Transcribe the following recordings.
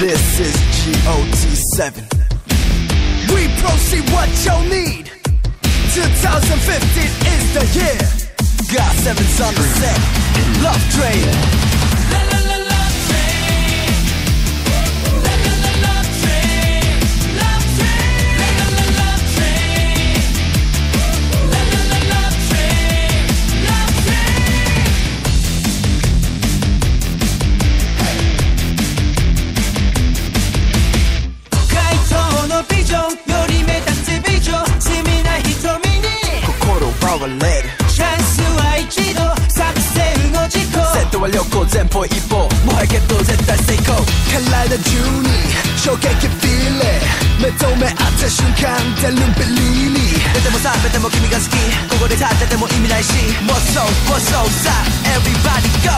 This is GOT7. We proceed what you need. 2015 is the year. Got sevens on the set. Love train. 心奪われる。チャンスは一度作戦の事故。セットは旅行前方一歩。もうやけど絶対成功。体中に衝撃フィーレ。目と目合った瞬間出るビリーリ寝ても覚めても君が好き。ここで立ってても意味ないし。もうそうもうそうさ。Everybody go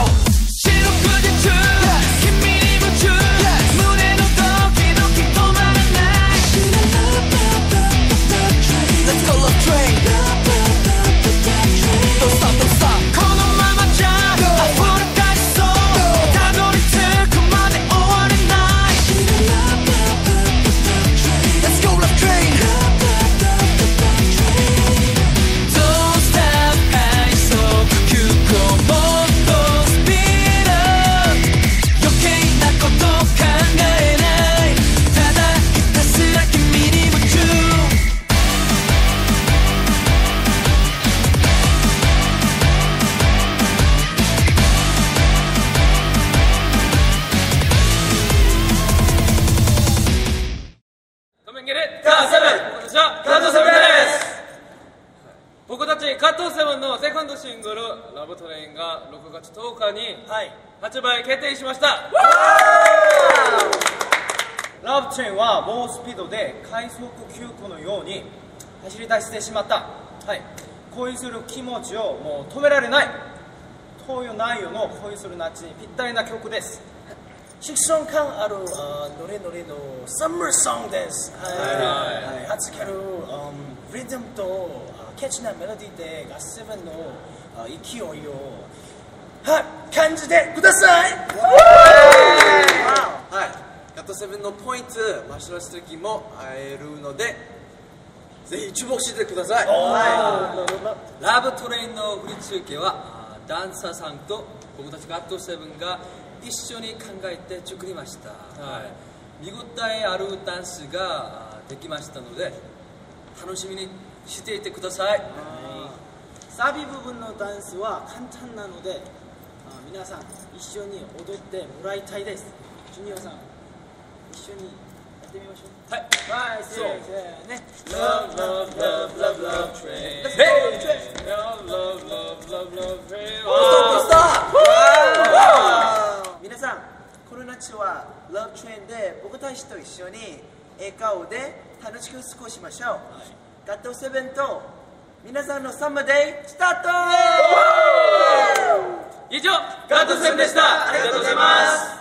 僕たちカットセブンのセカンドシングル「ラブトレインが6月10日に発売決定しました、ラブチェーンは猛スピードで快速急行のように走り出してしまった、はい、恋する気持ちをもう止められない。という内容の恋する夏にぴったりな曲です。シクション感あるあノリノリのサマーソングです。はい、はい、初キャル、um、リズムとあキャッチなメロディーでガッセブンのあ勢いをはい感じてくださいはい、カットセブンのポイントマシュラス時も会えるのでぜひ注目してくださいラブトレインの振り付けはあダンサーさんと僕たちカットセブンが一緒に考えて作りました、はい、見応えあるダンスがあできましたので楽しみにしていてくださいサビ部分のダンスは簡単なのであ皆さん一緒に踊ってもらいたいですジュニアさん一緒にやってみましょうはいはいせーせーね Love, love, love, love, love train. Let's go, Hey! train. Love, love, love, love, love train. 皆さんこの夏は Love Train で僕たちと一緒に笑顔で楽しく過ごしましょう、ガットセブンと皆さんのサムデイスタート以上、ガットセブンでした。ありがとうございます。